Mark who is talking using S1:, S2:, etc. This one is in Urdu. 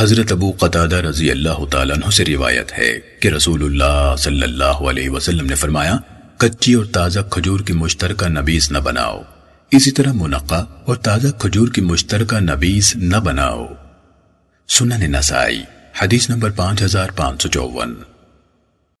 S1: حضرت ابو قطادہ رضی اللہ تعالیٰ عنہ سے روایت ہے کہ رسول اللہ صلی اللہ علیہ وسلم نے فرمایا، کچی اور تازہ کھجور کی مشترکہ نبیس نہ بناؤ۔ اسی طرح منقع اور تازہ کھجور کی مشترکہ نبیس نہ بناؤ۔ سنن نسائی، حدیث نمبر پانچ ہزار پانچ سو چوون